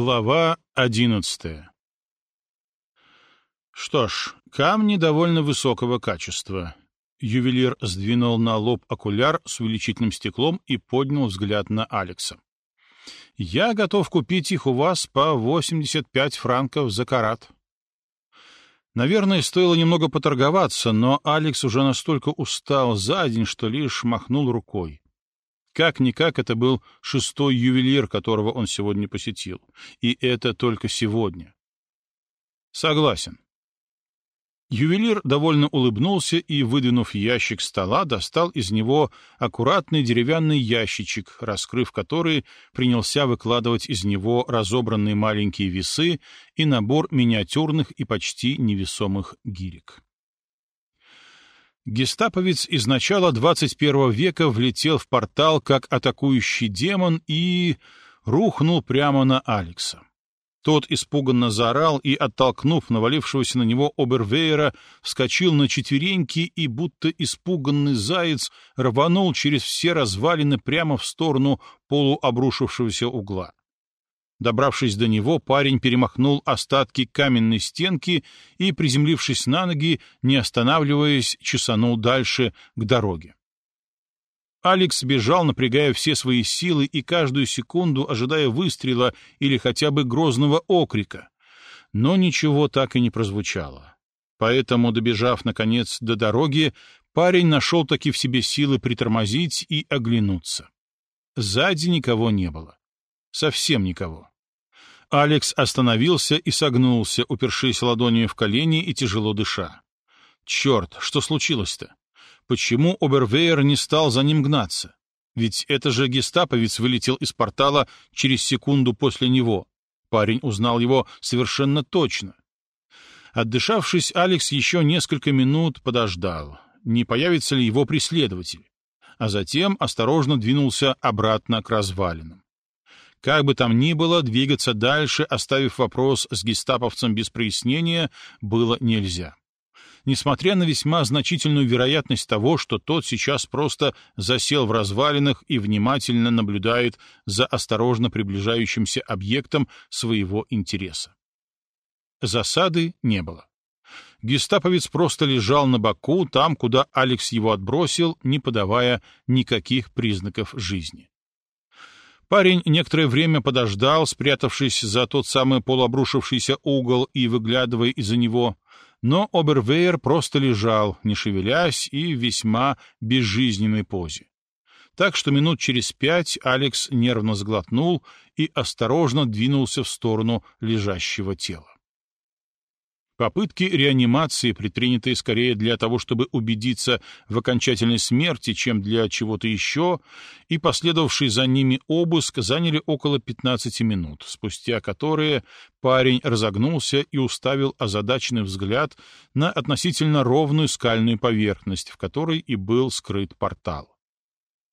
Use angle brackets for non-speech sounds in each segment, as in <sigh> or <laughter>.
Глава одиннадцатая Что ж, камни довольно высокого качества. Ювелир сдвинул на лоб окуляр с увеличительным стеклом и поднял взгляд на Алекса. «Я готов купить их у вас по 85 франков за карат». Наверное, стоило немного поторговаться, но Алекс уже настолько устал за день, что лишь махнул рукой. Как-никак это был шестой ювелир, которого он сегодня посетил. И это только сегодня. Согласен. Ювелир довольно улыбнулся и, выдвинув ящик стола, достал из него аккуратный деревянный ящичек, раскрыв который, принялся выкладывать из него разобранные маленькие весы и набор миниатюрных и почти невесомых гирек. Гестаповец из начала 21 века влетел в портал как атакующий демон и рухнул прямо на Алекса. Тот испуганно заорал и, оттолкнув навалившегося на него Обервейера, вскочил на четвереньки и, будто испуганный заяц, рванул через все развалины прямо в сторону полуобрушившегося угла. Добравшись до него, парень перемахнул остатки каменной стенки и, приземлившись на ноги, не останавливаясь, чесанул дальше к дороге. Алекс бежал, напрягая все свои силы и каждую секунду ожидая выстрела или хотя бы грозного окрика. Но ничего так и не прозвучало. Поэтому, добежав, наконец, до дороги, парень нашел таки в себе силы притормозить и оглянуться. Сзади никого не было. Совсем никого. Алекс остановился и согнулся, упершись ладонью в колени и тяжело дыша. Черт, что случилось-то? Почему Обервейер не стал за ним гнаться? Ведь это же гестаповец вылетел из портала через секунду после него. Парень узнал его совершенно точно. Отдышавшись, Алекс еще несколько минут подождал, не появится ли его преследователь, а затем осторожно двинулся обратно к развалинам. Как бы там ни было, двигаться дальше, оставив вопрос с гестаповцем без прояснения, было нельзя. Несмотря на весьма значительную вероятность того, что тот сейчас просто засел в развалинах и внимательно наблюдает за осторожно приближающимся объектом своего интереса. Засады не было. Гестаповец просто лежал на боку, там, куда Алекс его отбросил, не подавая никаких признаков жизни. Парень некоторое время подождал, спрятавшись за тот самый полуобрушившийся угол и выглядывая из-за него, но Обервейер просто лежал, не шевелясь и в весьма безжизненной позе. Так что минут через пять Алекс нервно сглотнул и осторожно двинулся в сторону лежащего тела. Попытки реанимации, предпринятые скорее для того, чтобы убедиться в окончательной смерти, чем для чего-то еще, и последовавший за ними обыск заняли около 15 минут, спустя которые парень разогнулся и уставил озадаченный взгляд на относительно ровную скальную поверхность, в которой и был скрыт портал.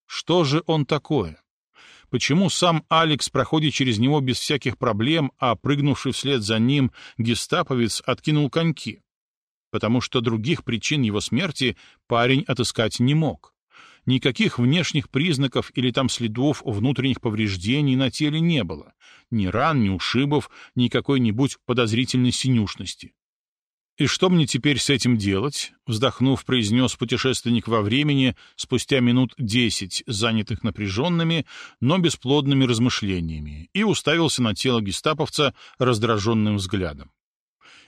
Что же он такое? Почему сам Алекс проходит через него без всяких проблем, а прыгнувший вслед за ним гестаповец откинул коньки. Потому что других причин его смерти парень отыскать не мог. Никаких внешних признаков или там следов внутренних повреждений на теле не было. Ни ран, ни ушибов, ни какой-нибудь подозрительной синюшности. «И что мне теперь с этим делать?» — вздохнув, произнес путешественник во времени спустя минут десять, занятых напряженными, но бесплодными размышлениями, и уставился на тело гестаповца раздраженным взглядом.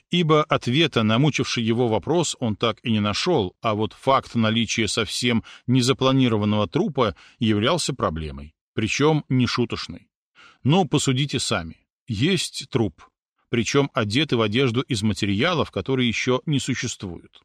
Ибо ответа на мучивший его вопрос он так и не нашел, а вот факт наличия совсем незапланированного трупа являлся проблемой, причем нешуточной. Но посудите сами. Есть труп, причем одеты в одежду из материалов, которые еще не существуют.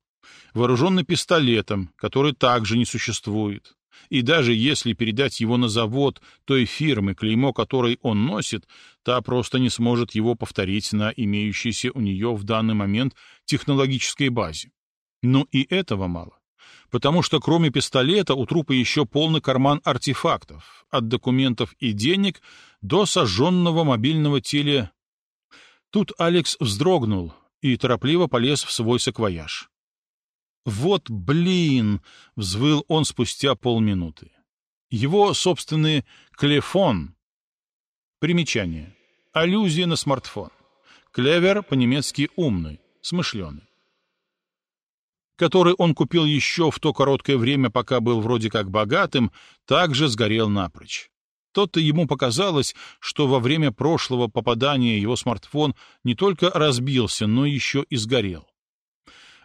Вооруженный пистолетом, который также не существует. И даже если передать его на завод той фирмы, клеймо которой он носит, та просто не сможет его повторить на имеющейся у нее в данный момент технологической базе. Но и этого мало. Потому что кроме пистолета у трупа еще полный карман артефактов, от документов и денег до сожженного мобильного теле Тут Алекс вздрогнул и торопливо полез в свой саквояж. «Вот блин!» — взвыл он спустя полминуты. Его собственный клефон. Примечание. аллюзия на смартфон. Клевер по-немецки «умный», «смышленый» который он купил еще в то короткое время, пока был вроде как богатым, также сгорел напрочь. То-то ему показалось, что во время прошлого попадания его смартфон не только разбился, но еще и сгорел.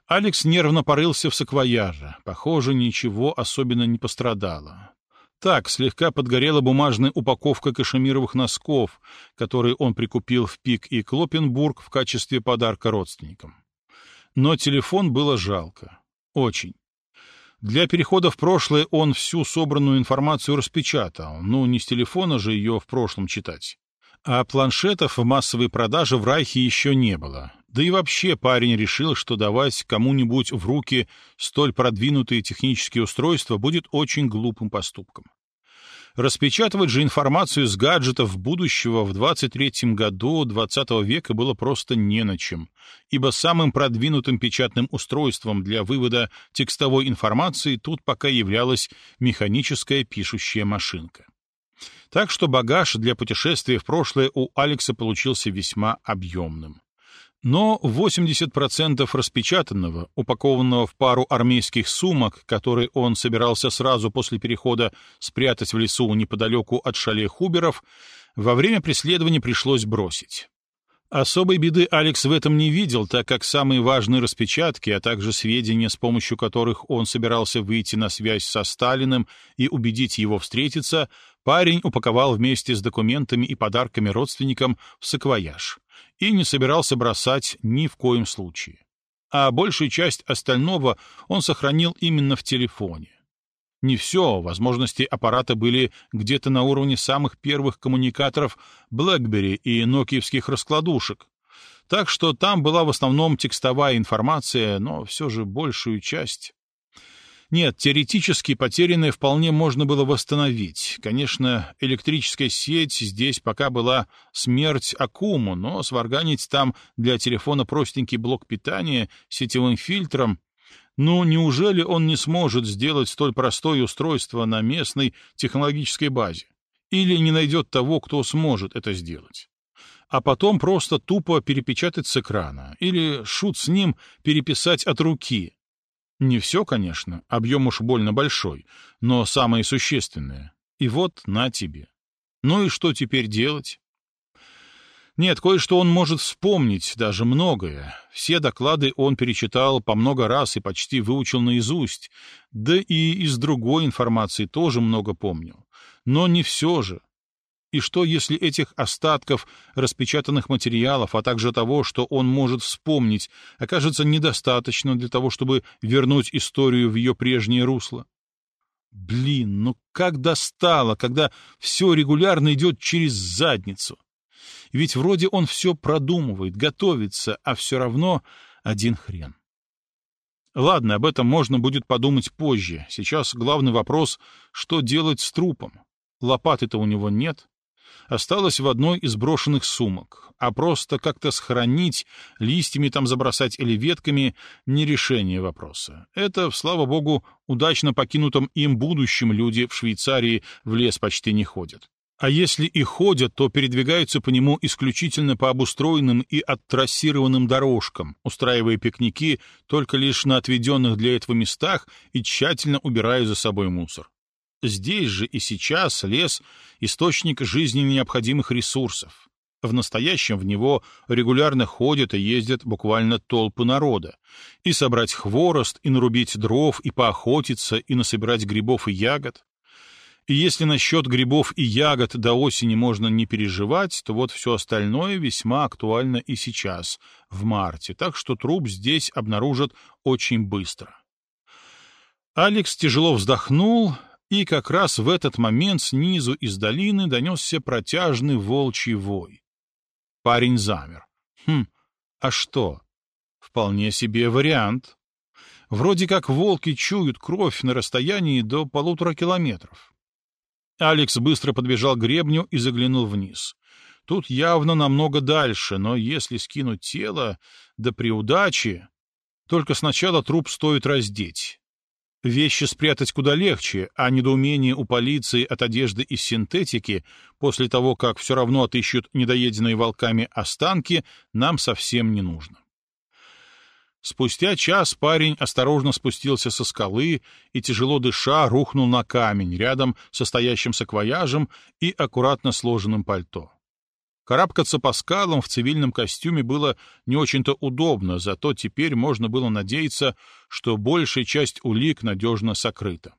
Алекс нервно порылся в саквояже. Похоже, ничего особенно не пострадало. Так, слегка подгорела бумажная упаковка кашемировых носков, которые он прикупил в Пик и Клопенбург в качестве подарка родственникам. Но телефон было жалко. Очень. Для перехода в прошлое он всю собранную информацию распечатал, ну, не с телефона же ее в прошлом читать. А планшетов в массовой продаже в Райхе еще не было. Да и вообще парень решил, что давать кому-нибудь в руки столь продвинутые технические устройства будет очень глупым поступком. Распечатывать же информацию с гаджетов будущего в 23-м году 20 -го века было просто не на чем, ибо самым продвинутым печатным устройством для вывода текстовой информации тут пока являлась механическая пишущая машинка. Так что багаж для путешествия в прошлое у Алекса получился весьма объемным. Но 80% распечатанного, упакованного в пару армейских сумок, которые он собирался сразу после перехода спрятать в лесу неподалеку от шале Хуберов, во время преследования пришлось бросить. Особой беды Алекс в этом не видел, так как самые важные распечатки, а также сведения, с помощью которых он собирался выйти на связь со Сталиным и убедить его встретиться, парень упаковал вместе с документами и подарками родственникам в саквояж и не собирался бросать ни в коем случае. А большую часть остального он сохранил именно в телефоне. Не все, возможности аппарата были где-то на уровне самых первых коммуникаторов BlackBerry и нокиевских раскладушек, так что там была в основном текстовая информация, но все же большую часть нет, теоретически потерянное вполне можно было восстановить. Конечно, электрическая сеть здесь пока была смерть Акуму, но сварганить там для телефона простенький блок питания сетевым фильтром ну, неужели он не сможет сделать столь простое устройство на местной технологической базе? Или не найдет того, кто сможет это сделать? А потом просто тупо перепечатать с экрана, или, шут с ним, переписать от руки, не все, конечно, объем уж больно большой, но самое существенное. И вот на тебе. Ну и что теперь делать? Нет, кое-что он может вспомнить, даже многое. Все доклады он перечитал по много раз и почти выучил наизусть, да и из другой информации тоже много помнил. Но не все же. И что, если этих остатков распечатанных материалов, а также того, что он может вспомнить, окажется недостаточно для того, чтобы вернуть историю в ее прежнее русло? Блин, ну как достало, когда все регулярно идет через задницу. Ведь вроде он все продумывает, готовится, а все равно один хрен. Ладно, об этом можно будет подумать позже. Сейчас главный вопрос — что делать с трупом? Лопаты-то у него нет осталось в одной из брошенных сумок, а просто как-то схоронить, листьями там забросать или ветками — не решение вопроса. Это, слава богу, удачно покинутом им будущем люди в Швейцарии в лес почти не ходят. А если и ходят, то передвигаются по нему исключительно по обустроенным и оттрассированным дорожкам, устраивая пикники только лишь на отведенных для этого местах и тщательно убирая за собой мусор. Здесь же и сейчас лес — источник жизненно необходимых ресурсов. В настоящем в него регулярно ходят и ездят буквально толпы народа. И собрать хворост, и нарубить дров, и поохотиться, и насобирать грибов и ягод. И если насчет грибов и ягод до осени можно не переживать, то вот все остальное весьма актуально и сейчас, в марте, так что труп здесь обнаружат очень быстро. Алекс тяжело вздохнул, и как раз в этот момент снизу из долины донесся протяжный волчий вой. Парень замер. Хм, а что? Вполне себе вариант. Вроде как волки чуют кровь на расстоянии до полутора километров. Алекс быстро подбежал к гребню и заглянул вниз. Тут явно намного дальше, но если скинуть тело, да при удаче... Только сначала труп стоит раздеть. Вещи спрятать куда легче, а недоумение у полиции от одежды из синтетики, после того, как все равно отыщут недоеденные волками останки, нам совсем не нужно. Спустя час парень осторожно спустился со скалы и, тяжело дыша, рухнул на камень рядом со стоящим саквояжем и аккуратно сложенным пальто. Карабкаться по скалам в цивильном костюме было не очень-то удобно, зато теперь можно было надеяться, что большая часть улик надежно сокрыта.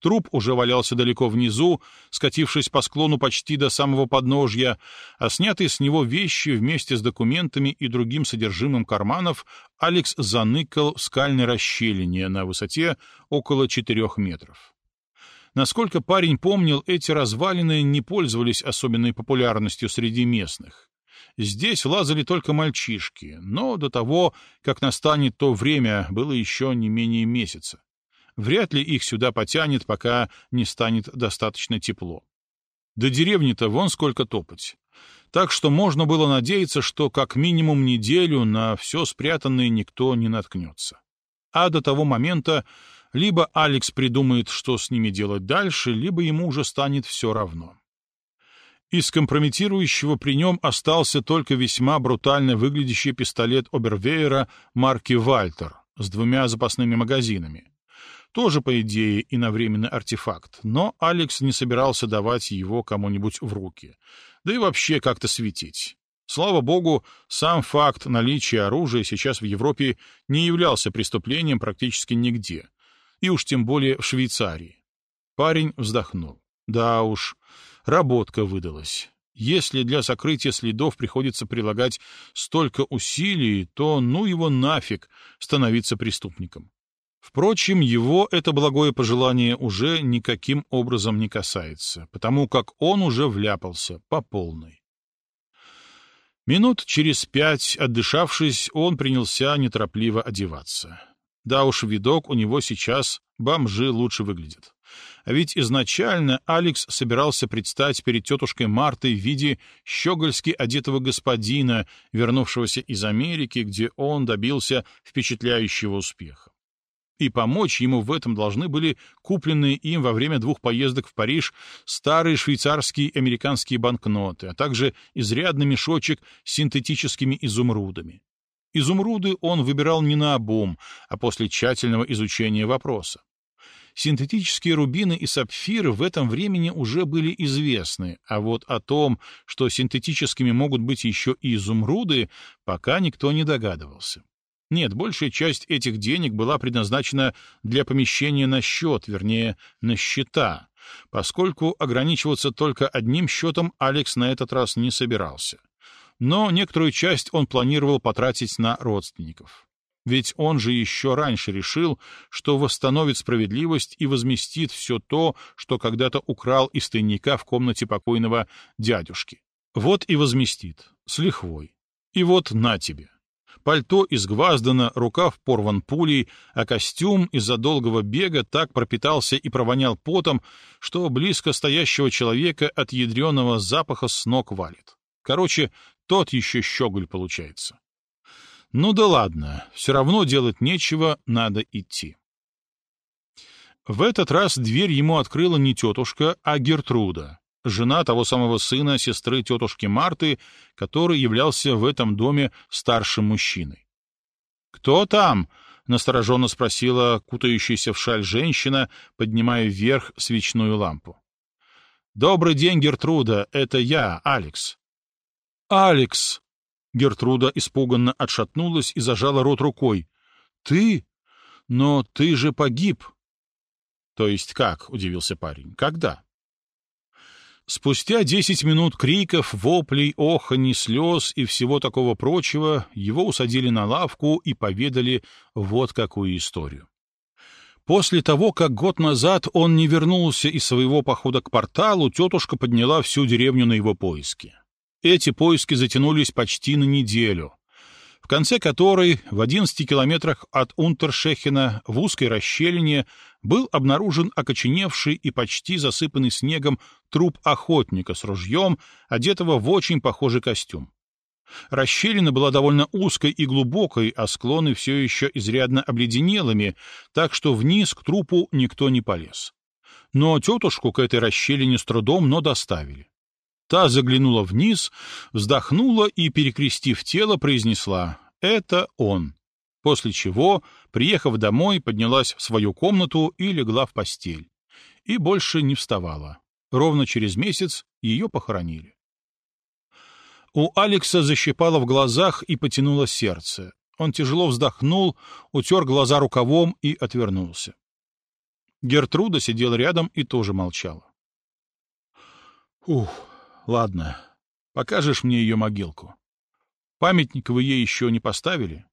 Труп уже валялся далеко внизу, скатившись по склону почти до самого подножья, а снятые с него вещи вместе с документами и другим содержимым карманов Алекс заныкал в скальной расщелине на высоте около четырех метров. Насколько парень помнил, эти развалины не пользовались особенной популярностью среди местных. Здесь лазали только мальчишки, но до того, как настанет то время, было еще не менее месяца. Вряд ли их сюда потянет, пока не станет достаточно тепло. До деревни-то вон сколько топать. Так что можно было надеяться, что как минимум неделю на все спрятанное никто не наткнется. А до того момента либо Алекс придумает, что с ними делать дальше, либо ему уже станет все равно. Из компрометирующего при нем остался только весьма брутально выглядящий пистолет Обервейера марки «Вальтер» с двумя запасными магазинами. Тоже, по идее, иновременный артефакт, но Алекс не собирался давать его кому-нибудь в руки, да и вообще как-то светить. Слава богу, сам факт наличия оружия сейчас в Европе не являлся преступлением практически нигде, и уж тем более в Швейцарии. Парень вздохнул. Да уж, работка выдалась. Если для сокрытия следов приходится прилагать столько усилий, то ну его нафиг становиться преступником. Впрочем, его это благое пожелание уже никаким образом не касается, потому как он уже вляпался по полной. Минут через пять, отдышавшись, он принялся неторопливо одеваться. Да уж, видок у него сейчас бомжи лучше выглядят. А ведь изначально Алекс собирался предстать перед тетушкой Мартой в виде щегольски одетого господина, вернувшегося из Америки, где он добился впечатляющего успеха. И помочь ему в этом должны были купленные им во время двух поездок в Париж старые швейцарские и американские банкноты, а также изрядный мешочек с синтетическими изумрудами. Изумруды он выбирал не на обум, а после тщательного изучения вопроса. Синтетические рубины и сапфиры в этом времени уже были известны, а вот о том, что синтетическими могут быть еще и изумруды, пока никто не догадывался. Нет, большая часть этих денег была предназначена для помещения на счет, вернее, на счета, поскольку ограничиваться только одним счетом Алекс на этот раз не собирался но некоторую часть он планировал потратить на родственников. Ведь он же еще раньше решил, что восстановит справедливость и возместит все то, что когда-то украл из тайника в комнате покойного дядюшки. Вот и возместит, с лихвой. И вот на тебе. Пальто изгваздано, рукав порван пулей, а костюм из-за долгого бега так пропитался и провонял потом, что близко стоящего человека от ядреного запаха с ног валит. Короче, тот еще щеголь получается. Ну да ладно, все равно делать нечего, надо идти. В этот раз дверь ему открыла не тетушка, а Гертруда, жена того самого сына сестры тетушки Марты, который являлся в этом доме старшим мужчиной. «Кто там?» — настороженно спросила кутающаяся в шаль женщина, поднимая вверх свечную лампу. «Добрый день, Гертруда, это я, Алекс. «Алекс!» Гертруда испуганно отшатнулась и зажала рот рукой. «Ты? Но ты же погиб!» «То есть как?» — удивился парень. «Когда?» Спустя десять минут криков, воплей, оханий, слез и всего такого прочего его усадили на лавку и поведали вот какую историю. После того, как год назад он не вернулся из своего похода к порталу, тетушка подняла всю деревню на его поиски. Эти поиски затянулись почти на неделю, в конце которой в 11 километрах от Унтершехена в узкой расщелине был обнаружен окоченевший и почти засыпанный снегом труп охотника с ружьем, одетого в очень похожий костюм. Расщелина была довольно узкой и глубокой, а склоны все еще изрядно обледенелыми, так что вниз к трупу никто не полез. Но тетушку к этой расщелине с трудом, но доставили. Та заглянула вниз, вздохнула и, перекрестив тело, произнесла «Это он». После чего, приехав домой, поднялась в свою комнату и легла в постель. И больше не вставала. Ровно через месяц ее похоронили. У Алекса защипало в глазах и потянуло сердце. Он тяжело вздохнул, утер глаза рукавом и отвернулся. Гертруда сидела рядом и тоже молчала. — Ух, ладно, покажешь мне ее могилку. Памятник вы ей еще не поставили?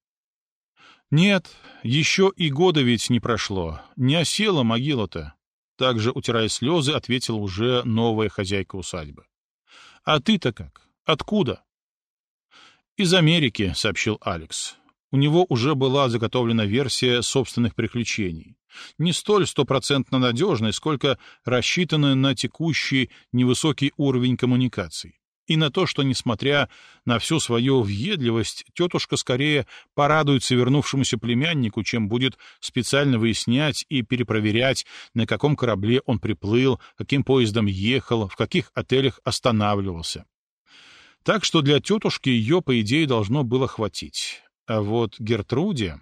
— Нет, еще и года ведь не прошло. Не осела могила-то. Также, утирая слезы, ответила уже новая хозяйка усадьбы. — А ты-то как? Откуда? Из Америки, сообщил Алекс. У него уже была заготовлена версия собственных приключений. Не столь стопроцентно надежной, сколько рассчитанная на текущий невысокий уровень коммуникаций. И на то, что, несмотря на всю свою въедливость, тетушка скорее порадуется вернувшемуся племяннику, чем будет специально выяснять и перепроверять, на каком корабле он приплыл, каким поездом ехал, в каких отелях останавливался. Так что для тетушки ее, по идее, должно было хватить. А вот Гертруде...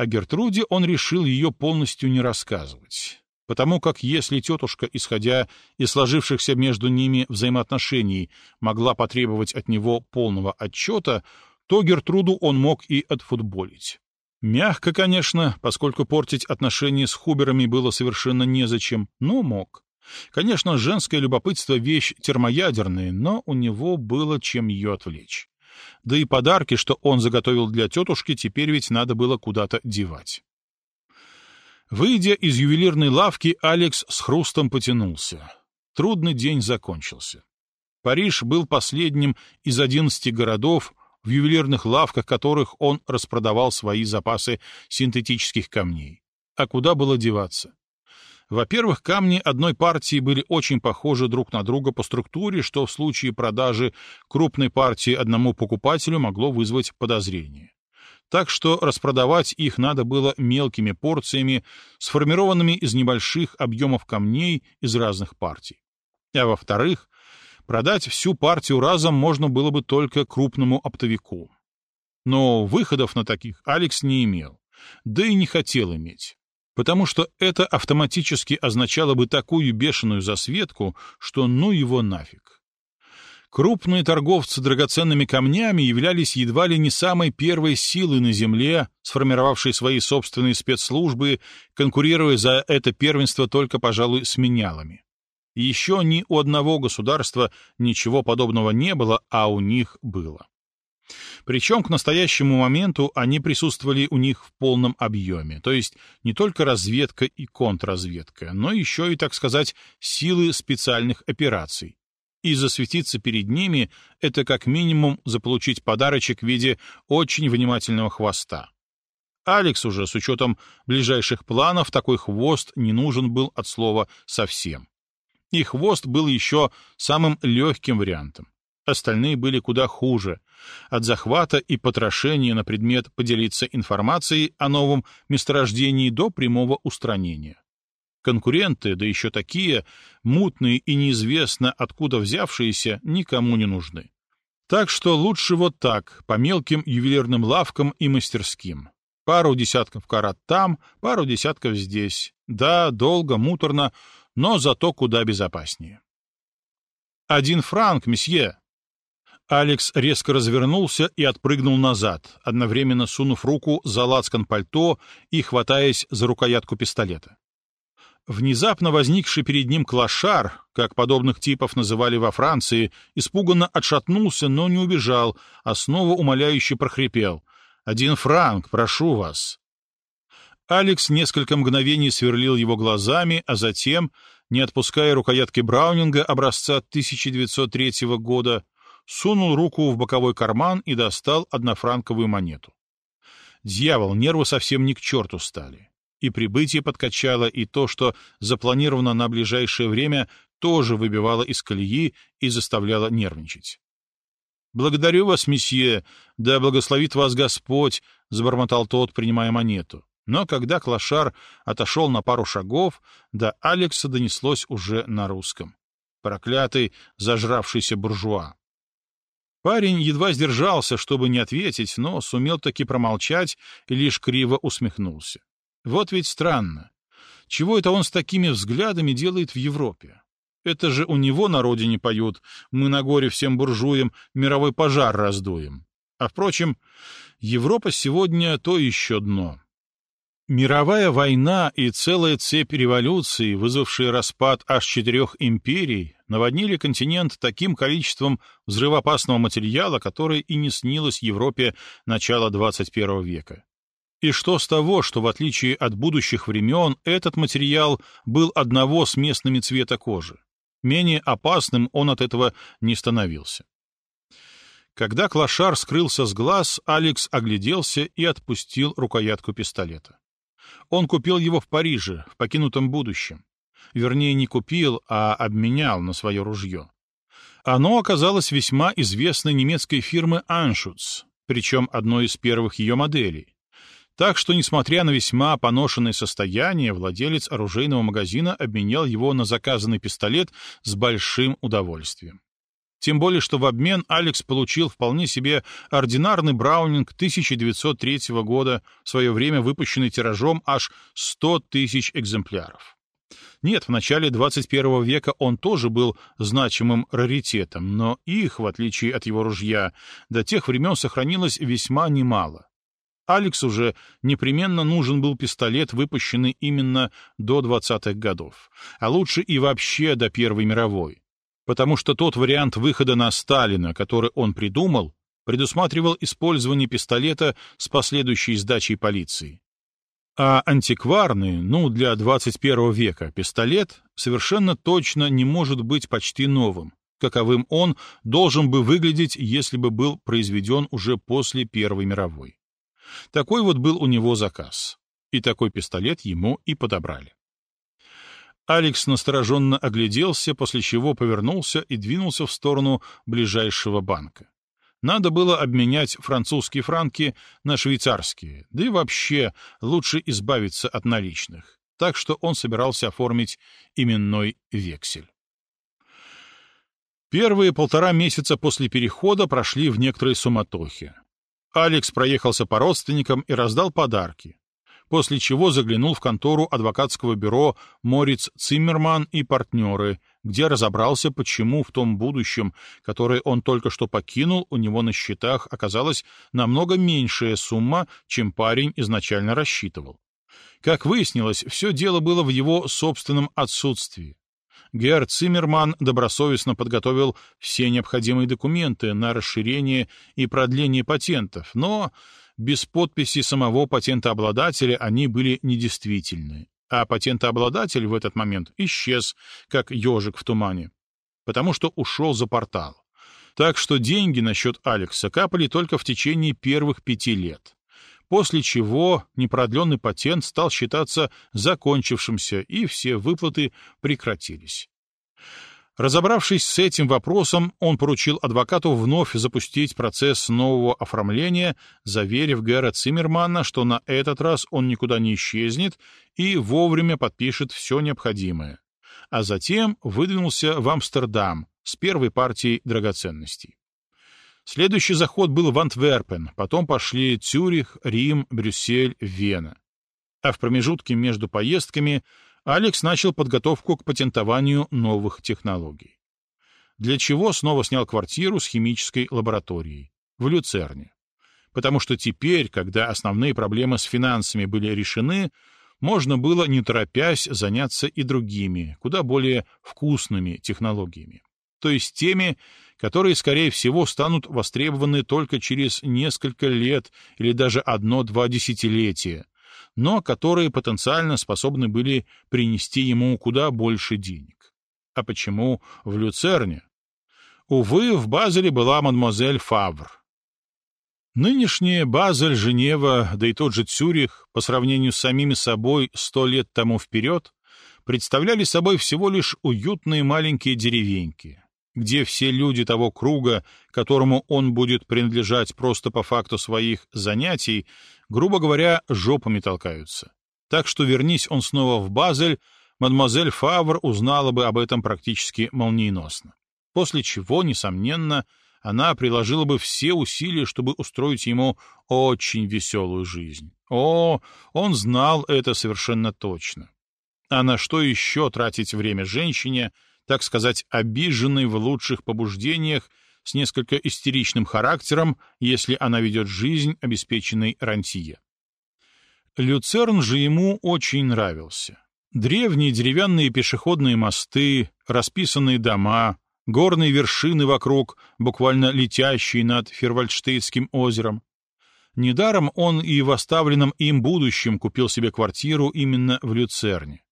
О Гертруде он решил ее полностью не рассказывать. Потому как если тетушка, исходя из сложившихся между ними взаимоотношений, могла потребовать от него полного отчета, то Гертруду он мог и отфутболить. Мягко, конечно, поскольку портить отношения с Хуберами было совершенно незачем, но мог. Конечно, женское любопытство — вещь термоядерная, но у него было чем ее отвлечь. Да и подарки, что он заготовил для тетушки, теперь ведь надо было куда-то девать. Выйдя из ювелирной лавки, Алекс с хрустом потянулся. Трудный день закончился. Париж был последним из одиннадцати городов, в ювелирных лавках которых он распродавал свои запасы синтетических камней. А куда было деваться? Во-первых, камни одной партии были очень похожи друг на друга по структуре, что в случае продажи крупной партии одному покупателю могло вызвать подозрение. Так что распродавать их надо было мелкими порциями, сформированными из небольших объемов камней из разных партий. А во-вторых, продать всю партию разом можно было бы только крупному оптовику. Но выходов на таких Алекс не имел, да и не хотел иметь потому что это автоматически означало бы такую бешеную засветку, что ну его нафиг. Крупные торговцы драгоценными камнями являлись едва ли не самой первой силой на Земле, сформировавшей свои собственные спецслужбы, конкурируя за это первенство только, пожалуй, с менялами. Еще ни у одного государства ничего подобного не было, а у них было. Причем к настоящему моменту они присутствовали у них в полном объеме, то есть не только разведка и контрразведка, но еще и, так сказать, силы специальных операций. И засветиться перед ними — это как минимум заполучить подарочек в виде очень внимательного хвоста. Алекс уже, с учетом ближайших планов, такой хвост не нужен был от слова «совсем». И хвост был еще самым легким вариантом. Остальные были куда хуже. От захвата и потрошения на предмет поделиться информацией о новом месторождении до прямого устранения. Конкуренты, да еще такие, мутные и неизвестно откуда взявшиеся, никому не нужны. Так что лучше вот так, по мелким ювелирным лавкам и мастерским. Пару десятков карат там, пару десятков здесь. Да, долго, муторно, но зато куда безопаснее. «Один франк, месье!» Алекс резко развернулся и отпрыгнул назад, одновременно сунув руку за лацкан пальто и хватаясь за рукоятку пистолета. Внезапно возникший перед ним клошар, как подобных типов называли во Франции, испуганно отшатнулся, но не убежал, а снова умоляюще прохрипел. «Один франк, прошу вас». Алекс несколько мгновений сверлил его глазами, а затем, не отпуская рукоятки Браунинга образца 1903 года, сунул руку в боковой карман и достал однофранковую монету. Дьявол, нервы совсем не к черту стали. И прибытие подкачало, и то, что запланировано на ближайшее время, тоже выбивало из колеи и заставляло нервничать. «Благодарю вас, месье, да благословит вас Господь», — забормотал тот, принимая монету. Но когда Клашар отошел на пару шагов, до Алекса донеслось уже на русском. Проклятый, зажравшийся буржуа. Парень едва сдержался, чтобы не ответить, но сумел таки промолчать и лишь криво усмехнулся. Вот ведь странно. Чего это он с такими взглядами делает в Европе? Это же у него на родине поют «Мы на горе всем буржуям мировой пожар раздуем». А, впрочем, Европа сегодня то еще дно. Мировая война и целая цепь революций, вызвавшие распад аж четырех империй, наводнили континент таким количеством взрывоопасного материала, который и не снилось Европе начала 21 века. И что с того, что в отличие от будущих времен этот материал был одного с местными цвета кожи? Менее опасным он от этого не становился. Когда клошар скрылся с глаз, Алекс огляделся и отпустил рукоятку пистолета. Он купил его в Париже, в покинутом будущем. Вернее, не купил, а обменял на свое ружье. Оно оказалось весьма известной немецкой фирмы «Аншутс», причем одной из первых ее моделей. Так что, несмотря на весьма поношенное состояние, владелец оружейного магазина обменял его на заказанный пистолет с большим удовольствием. Тем более, что в обмен Алекс получил вполне себе ординарный Браунинг 1903 года, в свое время выпущенный тиражом аж 100 тысяч экземпляров. Нет, в начале 21 века он тоже был значимым раритетом, но их, в отличие от его ружья, до тех времен сохранилось весьма немало. Алексу же непременно нужен был пистолет, выпущенный именно до 20-х годов, а лучше и вообще до Первой мировой потому что тот вариант выхода на Сталина, который он придумал, предусматривал использование пистолета с последующей сдачей полиции. А антикварный, ну, для 21 века, пистолет совершенно точно не может быть почти новым, каковым он должен бы выглядеть, если бы был произведен уже после Первой мировой. Такой вот был у него заказ, и такой пистолет ему и подобрали. Алекс настороженно огляделся, после чего повернулся и двинулся в сторону ближайшего банка. Надо было обменять французские франки на швейцарские, да и вообще лучше избавиться от наличных. Так что он собирался оформить именной вексель. Первые полтора месяца после перехода прошли в некоторой суматохе. Алекс проехался по родственникам и раздал подарки после чего заглянул в контору адвокатского бюро Мориц Циммерман и партнеры, где разобрался, почему в том будущем, которое он только что покинул, у него на счетах оказалась намного меньшая сумма, чем парень изначально рассчитывал. Как выяснилось, все дело было в его собственном отсутствии. Герр Циммерман добросовестно подготовил все необходимые документы на расширение и продление патентов, но без подписи самого патентообладателя они были недействительны, а патентообладатель в этот момент исчез, как ежик в тумане, потому что ушел за портал. Так что деньги на счет Алекса капали только в течение первых пяти лет, после чего непродленный патент стал считаться закончившимся, и все выплаты прекратились. Разобравшись с этим вопросом, он поручил адвокату вновь запустить процесс нового оформления, заверив Гэра Циммермана, что на этот раз он никуда не исчезнет и вовремя подпишет все необходимое. А затем выдвинулся в Амстердам с первой партией драгоценностей. Следующий заход был в Антверпен, потом пошли Цюрих, Рим, Брюссель, Вена. А в промежутке между поездками — Алекс начал подготовку к патентованию новых технологий. Для чего снова снял квартиру с химической лабораторией в Люцерне. Потому что теперь, когда основные проблемы с финансами были решены, можно было, не торопясь, заняться и другими, куда более вкусными технологиями. То есть теми, которые, скорее всего, станут востребованы только через несколько лет или даже одно-два десятилетия, но которые потенциально способны были принести ему куда больше денег. А почему в Люцерне? Увы, в Базеле была мадемуазель Фавр. Нынешняя Базель, Женева, да и тот же Цюрих, по сравнению с самими собой сто лет тому вперед, представляли собой всего лишь уютные маленькие деревеньки, где все люди того круга, которому он будет принадлежать просто по факту своих занятий, грубо говоря, жопами толкаются. Так что вернись он снова в Базель, мадемуазель Фавр узнала бы об этом практически молниеносно. После чего, несомненно, она приложила бы все усилия, чтобы устроить ему очень веселую жизнь. О, он знал это совершенно точно. А на что еще тратить время женщине, так сказать, обиженной в лучших побуждениях, с несколько истеричным характером, если она ведет жизнь, обеспеченной рантье? Люцерн же ему очень нравился. Древние деревянные пешеходные мосты, расписанные дома, горные вершины вокруг, буквально летящие над Фервальдштейнским озером. Недаром он и в оставленном им будущем купил себе квартиру именно в Люцерне.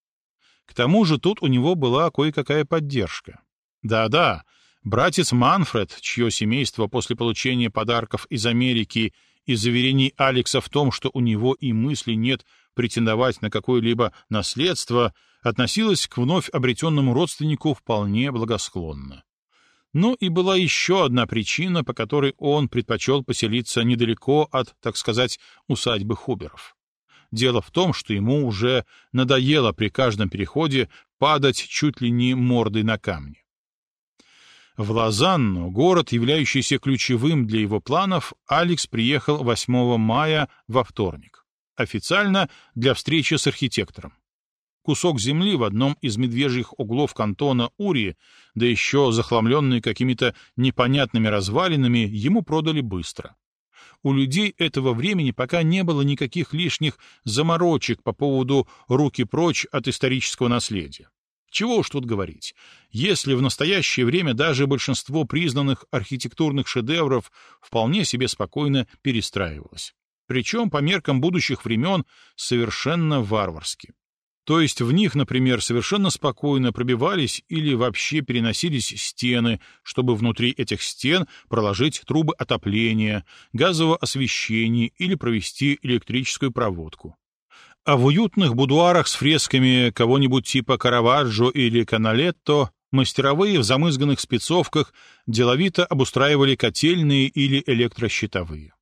К тому же тут у него была кое-какая поддержка. Да-да, братец Манфред, чье семейство после получения подарков из Америки и заверений Алекса в том, что у него и мысли нет претендовать на какое-либо наследство, относилось к вновь обретенному родственнику вполне благосклонно. Но и была еще одна причина, по которой он предпочел поселиться недалеко от, так сказать, усадьбы Хуберов. Дело в том, что ему уже надоело при каждом переходе падать чуть ли не мордой на камни. В Лозанну, город, являющийся ключевым для его планов, Алекс приехал 8 мая во вторник. Официально для встречи с архитектором. Кусок земли в одном из медвежьих углов кантона Ури, да еще захламленный какими-то непонятными развалинами, ему продали быстро у людей этого времени пока не было никаких лишних заморочек по поводу руки прочь от исторического наследия. Чего уж тут говорить. Если в настоящее время даже большинство признанных архитектурных шедевров вполне себе спокойно перестраивалось. Причем по меркам будущих времен совершенно варварски. То есть в них, например, совершенно спокойно пробивались или вообще переносились стены, чтобы внутри этих стен проложить трубы отопления, газового освещения или провести электрическую проводку. А в уютных будуарах с фресками кого-нибудь типа Караваджо или Каналетто мастеровые в замызганных спецовках деловито обустраивали котельные или электрощитовые.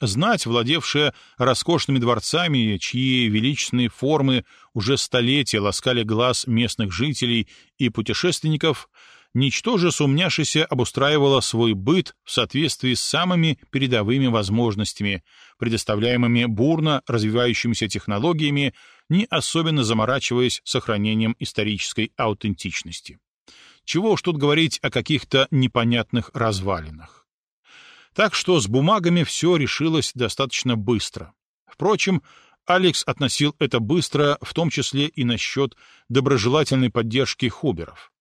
Знать, владевшая роскошными дворцами, чьи величественные формы уже столетия ласкали глаз местных жителей и путешественников, ничтоже сумняшися обустраивала свой быт в соответствии с самыми передовыми возможностями, предоставляемыми бурно развивающимися технологиями, не особенно заморачиваясь сохранением исторической аутентичности. Чего уж тут говорить о каких-то непонятных развалинах. Так что с бумагами все решилось достаточно быстро. Впрочем, Алекс относил это быстро, в том числе и насчет доброжелательной поддержки Хуберов.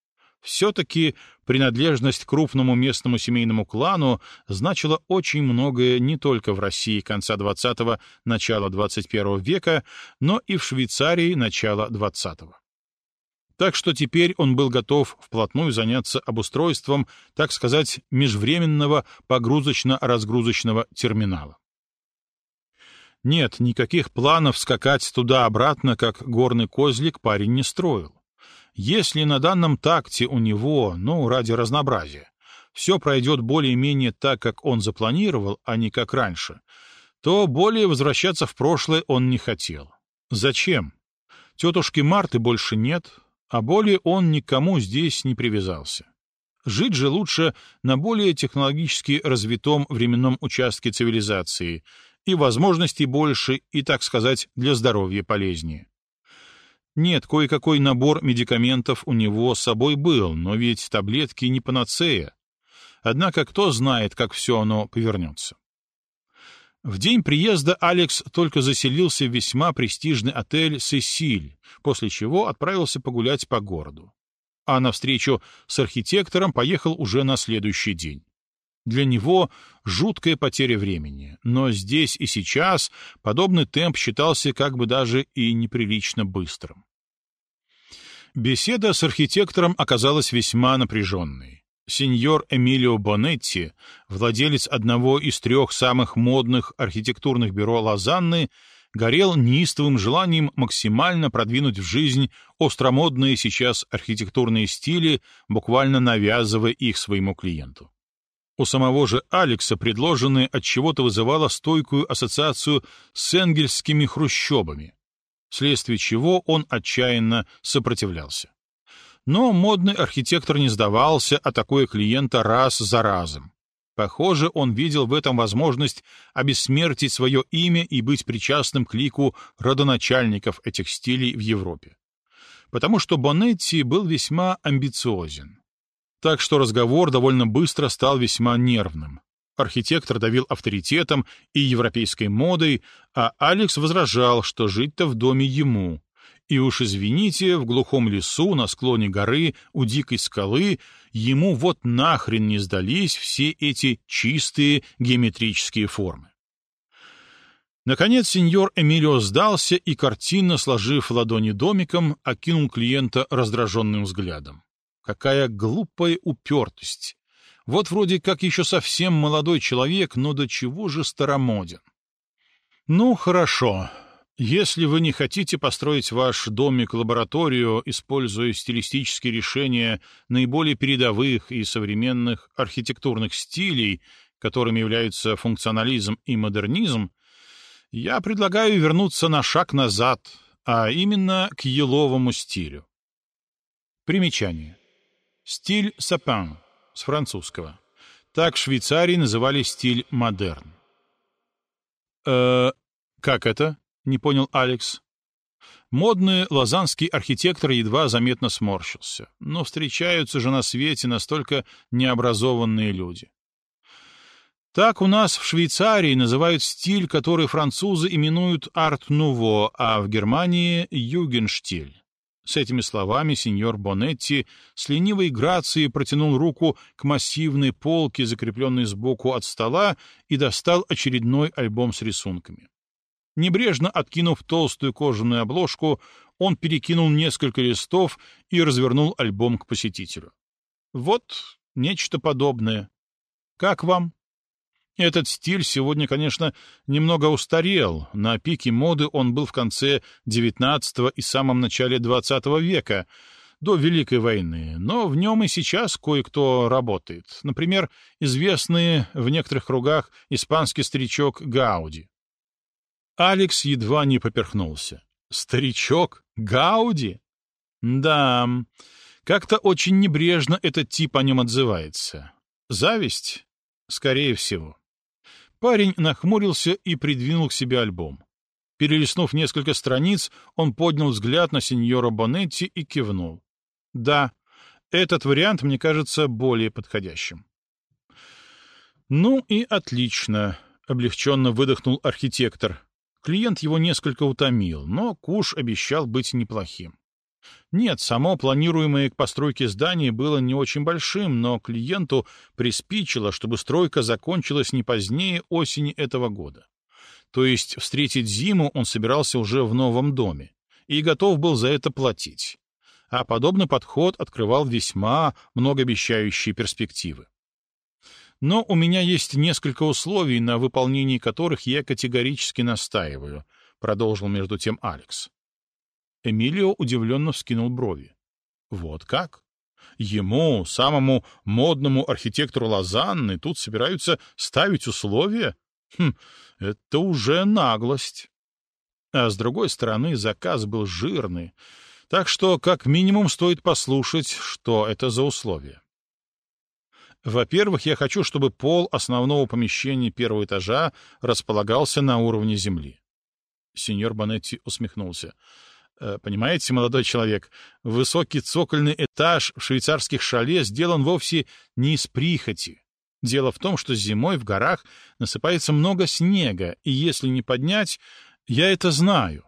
Все-таки принадлежность к крупному местному семейному клану значила очень многое не только в России конца XX – начала XXI века, но и в Швейцарии начала XX. Так что теперь он был готов вплотную заняться обустройством, так сказать, межвременного погрузочно-разгрузочного терминала. Нет, никаких планов скакать туда-обратно, как горный козлик, парень не строил. Если на данном такте у него, ну, ради разнообразия, все пройдет более-менее так, как он запланировал, а не как раньше, то более возвращаться в прошлое он не хотел. Зачем? Тетушки Марты больше нет, а более он никому здесь не привязался. Жить же лучше на более технологически развитом временном участке цивилизации, и возможностей больше, и, так сказать, для здоровья полезнее. Нет, кое-какой набор медикаментов у него с собой был, но ведь таблетки не панацея. Однако кто знает, как все оно повернется. В день приезда Алекс только заселился в весьма престижный отель «Сесиль», после чего отправился погулять по городу. А на встречу с архитектором поехал уже на следующий день. Для него жуткая потеря времени, но здесь и сейчас подобный темп считался как бы даже и неприлично быстрым. Беседа с архитектором оказалась весьма напряженной. Сеньор Эмилио Бонетти, владелец одного из трех самых модных архитектурных бюро Лозанны, горел неистовым желанием максимально продвинуть в жизнь остромодные сейчас архитектурные стили, буквально навязывая их своему клиенту. У самого же Алекса предложенное от чего-то вызывало стойкую ассоциацию с энгельскими хрущобами, вследствие чего он отчаянно сопротивлялся. Но модный архитектор не сдавался, атакуя клиента раз за разом. Похоже, он видел в этом возможность обессмертить свое имя и быть причастным к лику родоначальников этих стилей в Европе. Потому что Бонетти был весьма амбициозен. Так что разговор довольно быстро стал весьма нервным. Архитектор давил авторитетом и европейской модой, а Алекс возражал, что жить-то в доме ему, и уж извините, в глухом лесу на склоне горы у дикой скалы ему вот нахрен не сдались все эти чистые геометрические формы. Наконец сеньор Эмилио сдался и, картинно сложив ладони домиком, окинул клиента раздраженным взглядом. Какая глупая упертость! Вот вроде как еще совсем молодой человек, но до чего же старомоден. Ну, хорошо, если вы не хотите построить ваш домик-лабораторию, используя стилистические решения наиболее передовых и современных архитектурных стилей, которыми являются функционализм и модернизм, я предлагаю вернуться на шаг назад, а именно к еловому стилю. Примечание. Стиль сапан с французского. Так в Швейцарии называли стиль модерн. Э, как это? — не понял Алекс. Модный лозанский архитектор едва заметно сморщился. Но встречаются же на свете настолько необразованные люди. Так у нас в Швейцарии называют стиль, который французы именуют арт-нуво, а в Германии — югенштиль. С этими словами сеньор Бонетти с ленивой грацией протянул руку к массивной полке, закрепленной сбоку от стола, и достал очередной альбом с рисунками. Небрежно откинув толстую кожаную обложку, он перекинул несколько листов и развернул альбом к посетителю. Вот нечто подобное. Как вам? Этот стиль сегодня, конечно, немного устарел. На пике моды он был в конце XIX и самом начале XX века, до Великой войны, но в нем и сейчас кое-кто работает. Например, известный в некоторых кругах испанский старичок Гауди. Алекс едва не поперхнулся. Старичок? Гауди? Да, как-то очень небрежно этот тип о нем отзывается. Зависть? Скорее всего. Парень нахмурился и придвинул к себе альбом. Перелистнув несколько страниц, он поднял взгляд на сеньора Бонетти и кивнул. «Да, этот вариант мне кажется более подходящим». «Ну и отлично», — облегченно выдохнул архитектор. Клиент его несколько утомил, но куш обещал быть неплохим. Нет, само планируемое к постройке здание было не очень большим, но клиенту приспичило, чтобы стройка закончилась не позднее осени этого года. То есть встретить зиму он собирался уже в новом доме и готов был за это платить. А подобный подход открывал весьма многообещающие перспективы. Но у меня есть несколько условий, на выполнении которых я категорически настаиваю, — продолжил между тем Алекс. Эмилио удивленно вскинул брови. Вот как? Ему, самому модному архитектору Лозанны, тут собираются ставить условия? Хм, это уже наглость. А с другой стороны, заказ был жирный, так что как минимум стоит послушать, что это за условия. Во-первых, я хочу, чтобы пол основного помещения первого этажа располагался на уровне земли. Сеньор Бонетти усмехнулся. «Э, «Понимаете, молодой человек, высокий цокольный этаж в швейцарских шале сделан вовсе не из прихоти. Дело в том, что зимой в горах насыпается много снега, и если не поднять, я это знаю».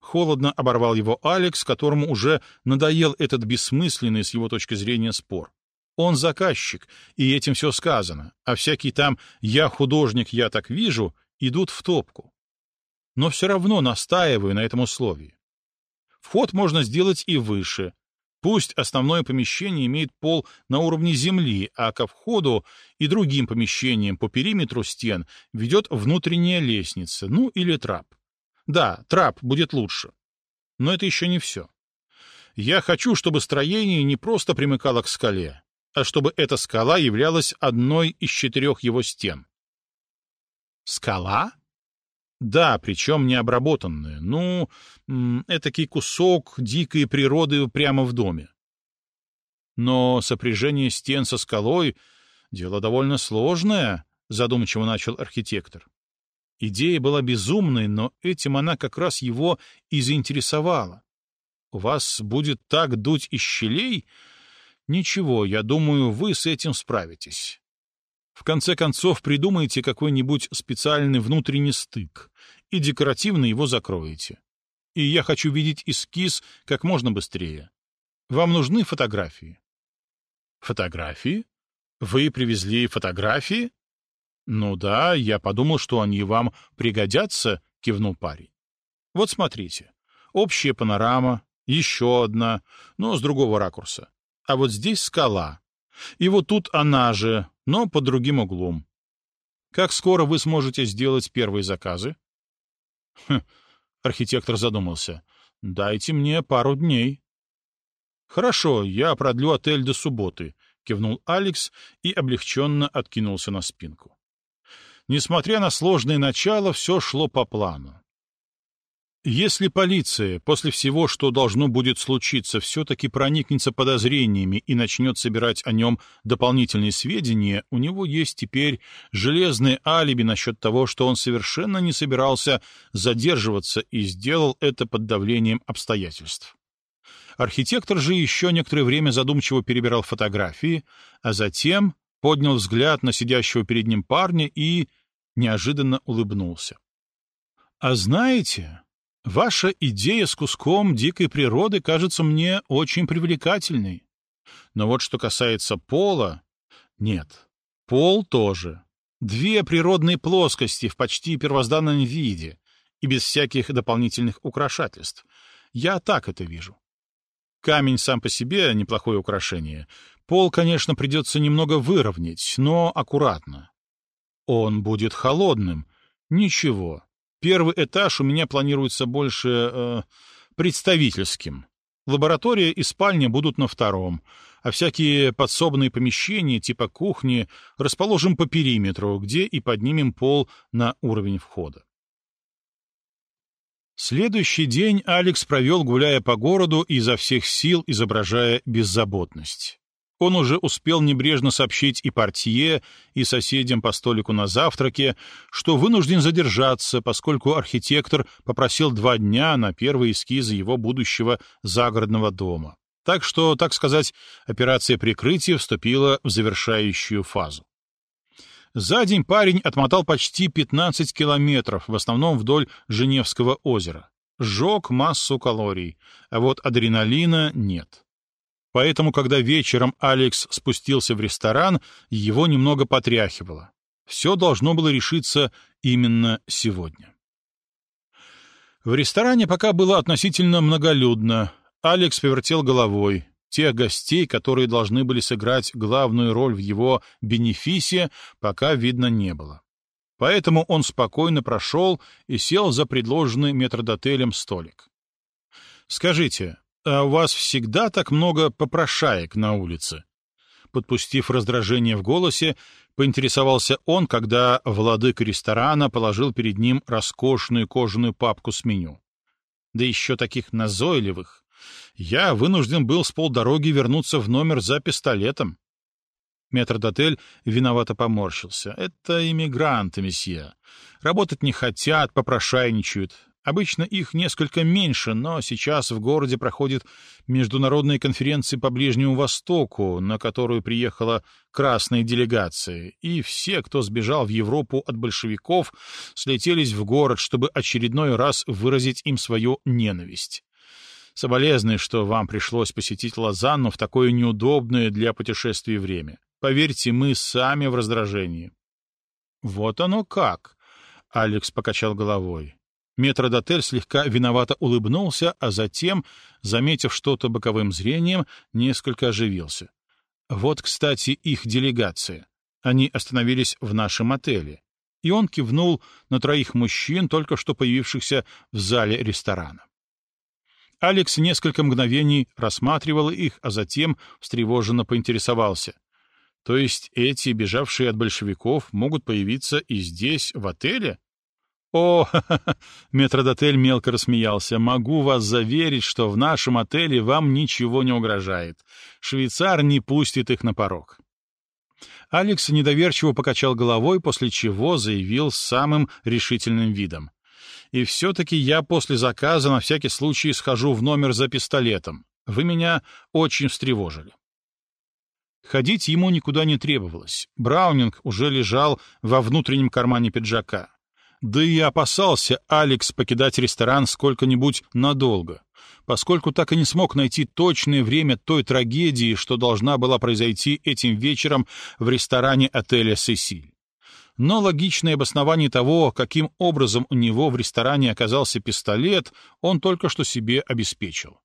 Холодно оборвал его Алекс, которому уже надоел этот бессмысленный с его точки зрения спор. Он заказчик, и этим все сказано, а всякие там «я художник, я так вижу» идут в топку. Но все равно настаиваю на этом условии. Вход можно сделать и выше. Пусть основное помещение имеет пол на уровне земли, а ко входу и другим помещениям по периметру стен ведет внутренняя лестница, ну или трап. Да, трап будет лучше. Но это еще не все. Я хочу, чтобы строение не просто примыкало к скале, а чтобы эта скала являлась одной из четырех его стен. Скала? Да, причем не обработанная. Ну, этакий кусок дикой природы прямо в доме. Но сопряжение стен со скалой — дело довольно сложное, — задумчиво начал архитектор. Идея была безумной, но этим она как раз его и заинтересовала. У вас будет так дуть из щелей? Ничего, я думаю, вы с этим справитесь. В конце концов, придумайте какой-нибудь специальный внутренний стык и декоративно его закроете. И я хочу видеть эскиз как можно быстрее. Вам нужны фотографии? Фотографии? Вы привезли фотографии? Ну да, я подумал, что они вам пригодятся, кивнул парень. Вот смотрите. Общая панорама, еще одна, но с другого ракурса. А вот здесь скала. И вот тут она же, но под другим углом. Как скоро вы сможете сделать первые заказы? Хм, архитектор задумался. Дайте мне пару дней. Хорошо, я продлю отель до субботы, кивнул Алекс и облегченно откинулся на спинку. Несмотря на сложное начало, все шло по плану. Если полиция после всего, что должно будет случиться, все-таки проникнется подозрениями и начнет собирать о нем дополнительные сведения, у него есть теперь железное алиби насчет того, что он совершенно не собирался задерживаться и сделал это под давлением обстоятельств. Архитектор же еще некоторое время задумчиво перебирал фотографии, а затем поднял взгляд на сидящего перед ним парня и неожиданно улыбнулся. «А знаете...» Ваша идея с куском дикой природы кажется мне очень привлекательной. Но вот что касается пола... Нет, пол тоже. Две природные плоскости в почти первозданном виде и без всяких дополнительных украшательств. Я так это вижу. Камень сам по себе — неплохое украшение. Пол, конечно, придется немного выровнять, но аккуратно. Он будет холодным. Ничего, Первый этаж у меня планируется больше э, представительским. Лаборатория и спальня будут на втором, а всякие подсобные помещения типа кухни расположим по периметру, где и поднимем пол на уровень входа. Следующий день Алекс провел, гуляя по городу, изо всех сил изображая беззаботность. Он уже успел небрежно сообщить и портье, и соседям по столику на завтраке, что вынужден задержаться, поскольку архитектор попросил два дня на первые эскизы его будущего загородного дома. Так что, так сказать, операция прикрытия вступила в завершающую фазу. За день парень отмотал почти 15 километров, в основном вдоль Женевского озера. Сжег массу калорий, а вот адреналина нет. Поэтому, когда вечером Алекс спустился в ресторан, его немного потряхивало. Все должно было решиться именно сегодня. В ресторане пока было относительно многолюдно. Алекс повертел головой. Тех гостей, которые должны были сыграть главную роль в его бенефисе, пока видно не было. Поэтому он спокойно прошел и сел за предложенный метрдотелем столик. «Скажите, а у вас всегда так много попрошаек на улице?» Подпустив раздражение в голосе, поинтересовался он, когда владыка ресторана положил перед ним роскошную кожаную папку с меню. Да еще таких назойливых. Я вынужден был с полдороги вернуться в номер за пистолетом. Метрдотель виновато поморщился. «Это иммигранты, месье. Работать не хотят, попрошайничают. Обычно их несколько меньше, но сейчас в городе проходит международная конференция по Ближнему Востоку, на которую приехала красная делегация, и все, кто сбежал в Европу от большевиков, слетелись в город, чтобы очередной раз выразить им свою ненависть. Соболезную, что вам пришлось посетить Лозанну в такое неудобное для путешествий время. Поверьте, мы сами в раздражении. — Вот оно как! — Алекс покачал головой. Метродотель слегка виновато улыбнулся, а затем, заметив что-то боковым зрением, несколько оживился. Вот, кстати, их делегация. Они остановились в нашем отеле. И он кивнул на троих мужчин, только что появившихся в зале ресторана. Алекс несколько мгновений рассматривал их, а затем встревоженно поинтересовался. То есть эти, бежавшие от большевиков, могут появиться и здесь, в отеле? О, <laughs> метродотель мелко рассмеялся. Могу вас заверить, что в нашем отеле вам ничего не угрожает. Швейцар не пустит их на порог. Алекс недоверчиво покачал головой, после чего заявил с самым решительным видом. «И все-таки я после заказа на всякий случай схожу в номер за пистолетом. Вы меня очень встревожили». Ходить ему никуда не требовалось. Браунинг уже лежал во внутреннем кармане пиджака. Да и опасался Алекс покидать ресторан сколько-нибудь надолго, поскольку так и не смог найти точное время той трагедии, что должна была произойти этим вечером в ресторане отеля «Сесиль». Но логичное обоснование того, каким образом у него в ресторане оказался пистолет, он только что себе обеспечил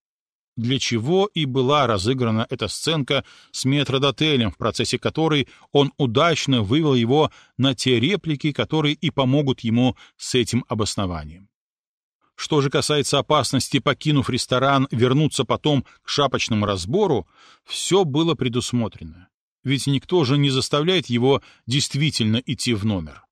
для чего и была разыграна эта сценка с метродотелем, в процессе которой он удачно вывел его на те реплики, которые и помогут ему с этим обоснованием. Что же касается опасности, покинув ресторан, вернуться потом к шапочному разбору, все было предусмотрено. Ведь никто же не заставляет его действительно идти в номер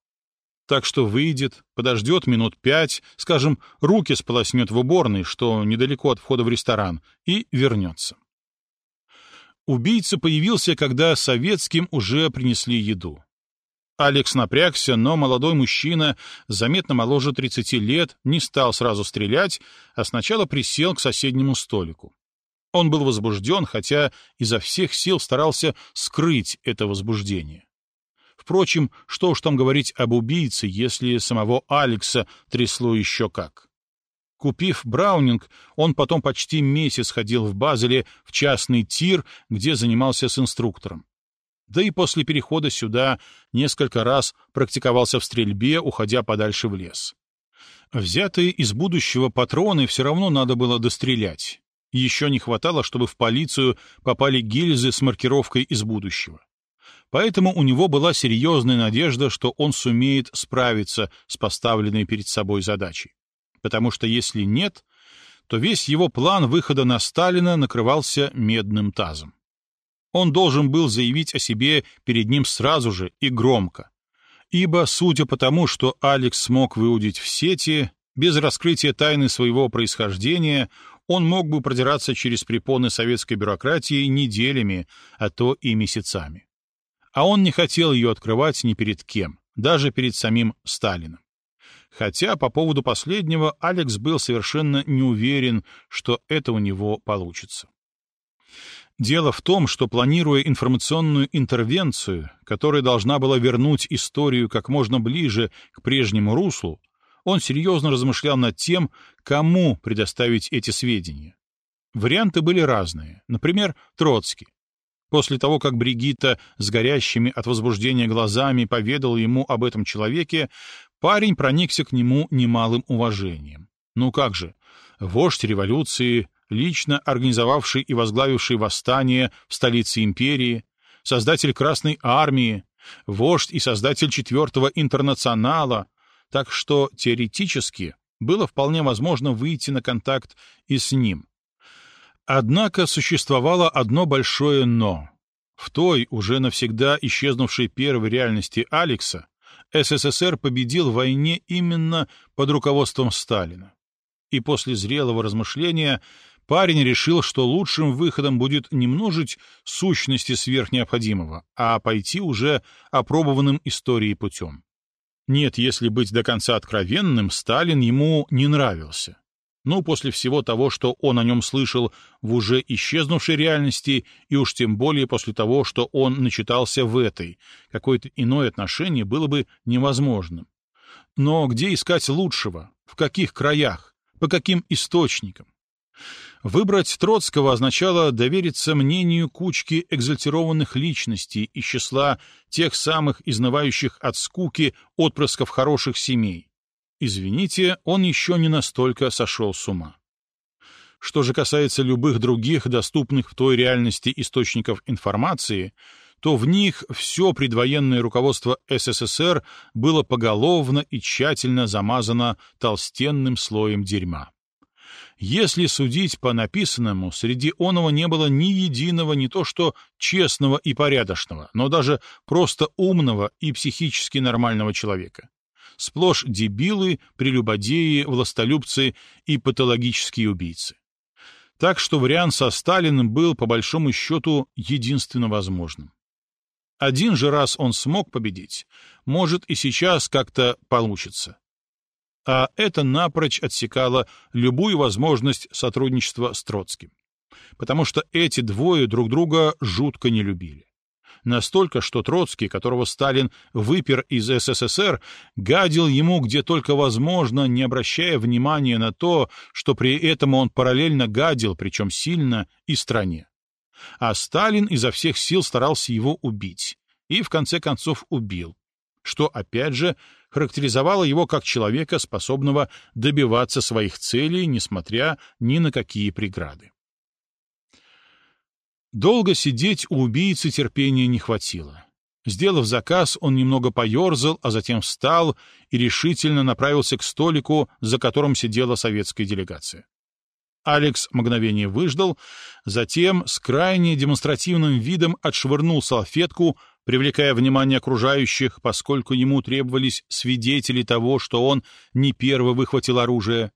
так что выйдет, подождет минут пять, скажем, руки сполоснет в уборной, что недалеко от входа в ресторан, и вернется. Убийца появился, когда советским уже принесли еду. Алекс напрягся, но молодой мужчина, заметно моложе 30 лет, не стал сразу стрелять, а сначала присел к соседнему столику. Он был возбужден, хотя изо всех сил старался скрыть это возбуждение. Впрочем, что уж там говорить об убийце, если самого Алекса трясло еще как. Купив Браунинг, он потом почти месяц ходил в Базеле в частный тир, где занимался с инструктором. Да и после перехода сюда несколько раз практиковался в стрельбе, уходя подальше в лес. Взятые из будущего патроны все равно надо было дострелять. Еще не хватало, чтобы в полицию попали гильзы с маркировкой из будущего. Поэтому у него была серьезная надежда, что он сумеет справиться с поставленной перед собой задачей. Потому что если нет, то весь его план выхода на Сталина накрывался медным тазом. Он должен был заявить о себе перед ним сразу же и громко. Ибо, судя по тому, что Алекс смог выудить в сети, без раскрытия тайны своего происхождения, он мог бы продираться через препоны советской бюрократии неделями, а то и месяцами а он не хотел ее открывать ни перед кем, даже перед самим Сталином. Хотя по поводу последнего Алекс был совершенно не уверен, что это у него получится. Дело в том, что планируя информационную интервенцию, которая должна была вернуть историю как можно ближе к прежнему руслу, он серьезно размышлял над тем, кому предоставить эти сведения. Варианты были разные. Например, Троцкий. После того, как Бригитта с горящими от возбуждения глазами поведал ему об этом человеке, парень проникся к нему немалым уважением. Ну как же, вождь революции, лично организовавший и возглавивший восстание в столице империи, создатель Красной армии, вождь и создатель Четвертого интернационала, так что теоретически было вполне возможно выйти на контакт и с ним, Однако существовало одно большое «но». В той, уже навсегда исчезнувшей первой реальности Алекса, СССР победил в войне именно под руководством Сталина. И после зрелого размышления парень решил, что лучшим выходом будет не множить сущности сверх необходимого, а пойти уже опробованным историей путем. Нет, если быть до конца откровенным, Сталин ему не нравился. Ну, после всего того, что он о нем слышал в уже исчезнувшей реальности, и уж тем более после того, что он начитался в этой, какое-то иное отношение было бы невозможным. Но где искать лучшего? В каких краях? По каким источникам? Выбрать Троцкого означало довериться мнению кучки экзальтированных личностей из числа тех самых изнывающих от скуки отпрысков хороших семей, Извините, он еще не настолько сошел с ума. Что же касается любых других доступных в той реальности источников информации, то в них все предвоенное руководство СССР было поголовно и тщательно замазано толстенным слоем дерьма. Если судить по написанному, среди оного не было ни единого не то что честного и порядочного, но даже просто умного и психически нормального человека. Сплошь дебилы, прелюбодеи, властолюбцы и патологические убийцы. Так что вариант со Сталиным был, по большому счету, единственно возможным. Один же раз он смог победить, может и сейчас как-то получится а это напрочь отсекало любую возможность сотрудничества с Троцким. Потому что эти двое друг друга жутко не любили. Настолько, что Троцкий, которого Сталин выпер из СССР, гадил ему где только возможно, не обращая внимания на то, что при этом он параллельно гадил, причем сильно, и стране. А Сталин изо всех сил старался его убить. И, в конце концов, убил. Что, опять же, характеризовало его как человека, способного добиваться своих целей, несмотря ни на какие преграды. Долго сидеть у убийцы терпения не хватило. Сделав заказ, он немного поерзал, а затем встал и решительно направился к столику, за которым сидела советская делегация. Алекс мгновение выждал, затем с крайне демонстративным видом отшвырнул салфетку, привлекая внимание окружающих, поскольку ему требовались свидетели того, что он не первый выхватил оружие,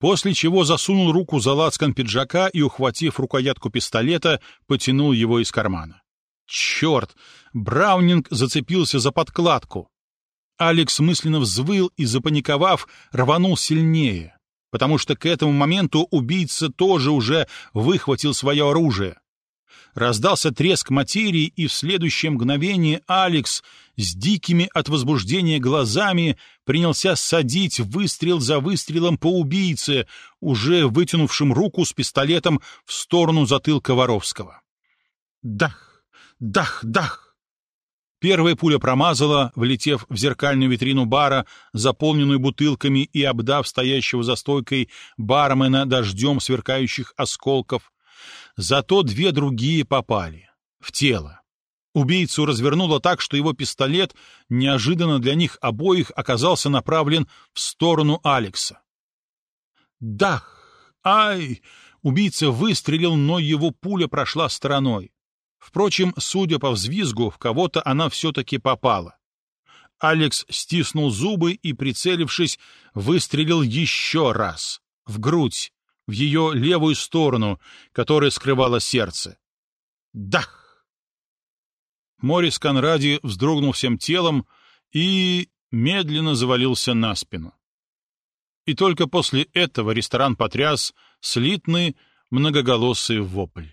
после чего засунул руку за лацкан пиджака и, ухватив рукоятку пистолета, потянул его из кармана. Черт! Браунинг зацепился за подкладку. Алекс мысленно взвыл и, запаниковав, рванул сильнее, потому что к этому моменту убийца тоже уже выхватил свое оружие. Раздался треск материи, и в следующее мгновение Алекс с дикими от возбуждения глазами принялся садить выстрел за выстрелом по убийце, уже вытянувшим руку с пистолетом в сторону затылка Воровского. Дах! Дах! Дах! Первая пуля промазала, влетев в зеркальную витрину бара, заполненную бутылками и обдав стоящего за стойкой бармена дождем сверкающих осколков, Зато две другие попали. В тело. Убийцу развернуло так, что его пистолет неожиданно для них обоих оказался направлен в сторону Алекса. Дах! Ай! Убийца выстрелил, но его пуля прошла стороной. Впрочем, судя по взвизгу, в кого-то она все-таки попала. Алекс стиснул зубы и, прицелившись, выстрелил еще раз. В грудь, в ее левую сторону, которая скрывала сердце. Дах! Морис Конради вздрогнул всем телом и медленно завалился на спину. И только после этого ресторан потряс слитный многоголосый вопль.